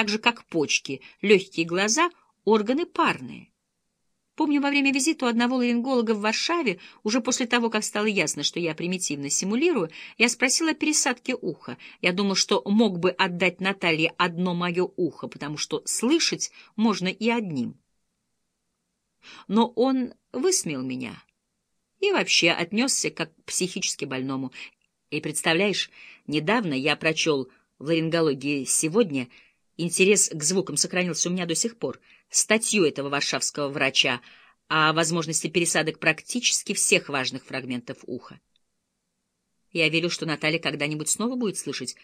так же как почки, легкие глаза, органы парные. Помню, во время визита у одного ларинголога в Варшаве, уже после того, как стало ясно, что я примитивно симулирую, я спросила о пересадке уха. Я думал, что мог бы отдать Наталье одно мое ухо, потому что слышать можно и одним. Но он высмеял меня и вообще отнесся как к психически больному. И представляешь, недавно я прочел в ларингологии сегодня, интерес к звукам сохранился у меня до сих пор, статью этого варшавского врача о возможности пересадок практически всех важных фрагментов уха. Я верю, что Наталья когда-нибудь снова будет слышать,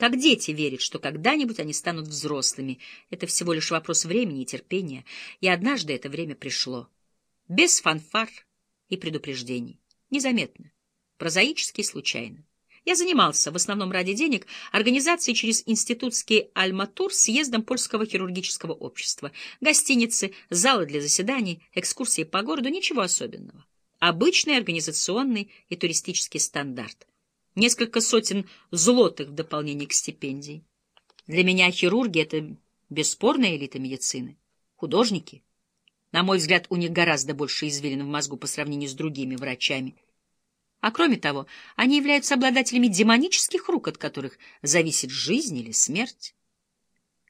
как дети верят, что когда-нибудь они станут взрослыми. Это всего лишь вопрос времени и терпения. И однажды это время пришло. Без фанфар и предупреждений. Незаметно. Прозаически и случайно. Я занимался, в основном ради денег, организацией через институтский Альматур съездом Польского хирургического общества. Гостиницы, залы для заседаний, экскурсии по городу — ничего особенного. Обычный организационный и туристический стандарт. Несколько сотен злотых в дополнение к стипендии. Для меня хирурги — это бесспорная элита медицины. Художники. На мой взгляд, у них гораздо больше извилин в мозгу по сравнению с другими врачами — а кроме того, они являются обладателями демонических рук, от которых зависит жизнь или смерть.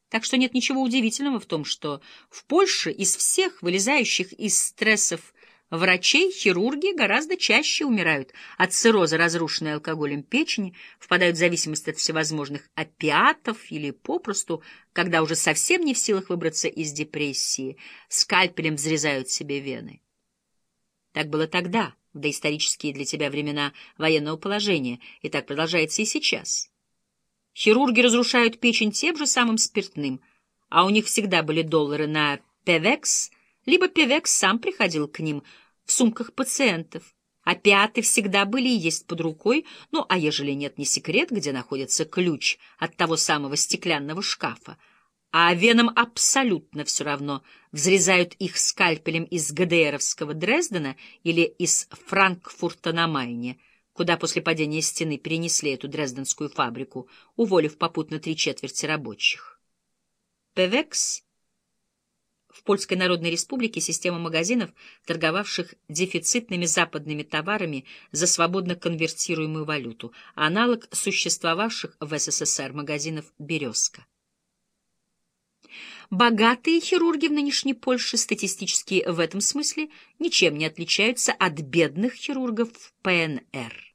Так что нет ничего удивительного в том, что в Польше из всех вылезающих из стрессов врачей хирурги гораздо чаще умирают от цирроза, разрушенной алкоголем печени, впадают в зависимость от всевозможных опиатов или попросту, когда уже совсем не в силах выбраться из депрессии, скальпелем взрезают себе вены. Так было тогда в доисторические для тебя времена военного положения, и так продолжается и сейчас. Хирурги разрушают печень тем же самым спиртным, а у них всегда были доллары на Певекс, либо Певекс сам приходил к ним в сумках пациентов. Опиаты всегда были и есть под рукой, ну а ежели нет, не секрет, где находится ключ от того самого стеклянного шкафа — а венам абсолютно все равно, взрезают их скальпелем из ГДРовского Дрездена или из Франкфурта на Майне, куда после падения стены перенесли эту дрезденскую фабрику, уволив попутно три четверти рабочих. Певекс в Польской Народной Республике система магазинов, торговавших дефицитными западными товарами за свободно конвертируемую валюту, аналог существовавших в СССР магазинов «Березка». Богатые хирурги в нынешней Польше статистически в этом смысле ничем не отличаются от бедных хирургов ПНР.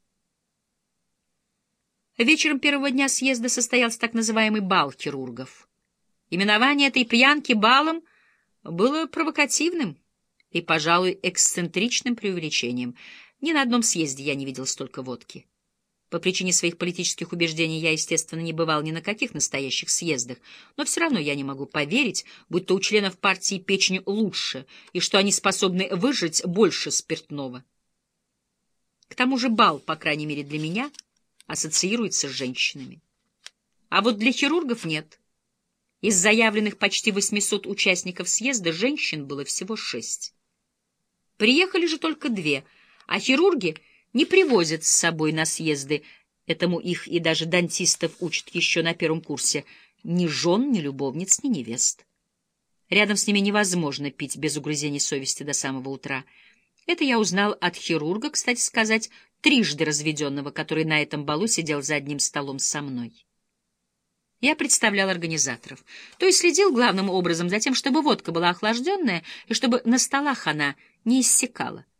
Вечером первого дня съезда состоялся так называемый бал хирургов. Именование этой пьянки балом было провокативным и, пожалуй, эксцентричным преувеличением. Ни на одном съезде я не видел столько водки. По причине своих политических убеждений я, естественно, не бывал ни на каких настоящих съездах, но все равно я не могу поверить, будто у членов партии печень лучше, и что они способны выжить больше спиртного. К тому же бал, по крайней мере для меня, ассоциируется с женщинами. А вот для хирургов нет. Из заявленных почти 800 участников съезда женщин было всего шесть. Приехали же только две, а хирурги — не привозят с собой на съезды, этому их и даже дантистов учат еще на первом курсе, ни жен, ни любовниц, ни невест. Рядом с ними невозможно пить без угрызений совести до самого утра. Это я узнал от хирурга, кстати сказать, трижды разведенного, который на этом балу сидел за одним столом со мной. Я представлял организаторов, то есть следил главным образом за тем, чтобы водка была охлажденная и чтобы на столах она не иссякала.